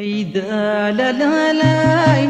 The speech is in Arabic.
ايدا لا لا لاي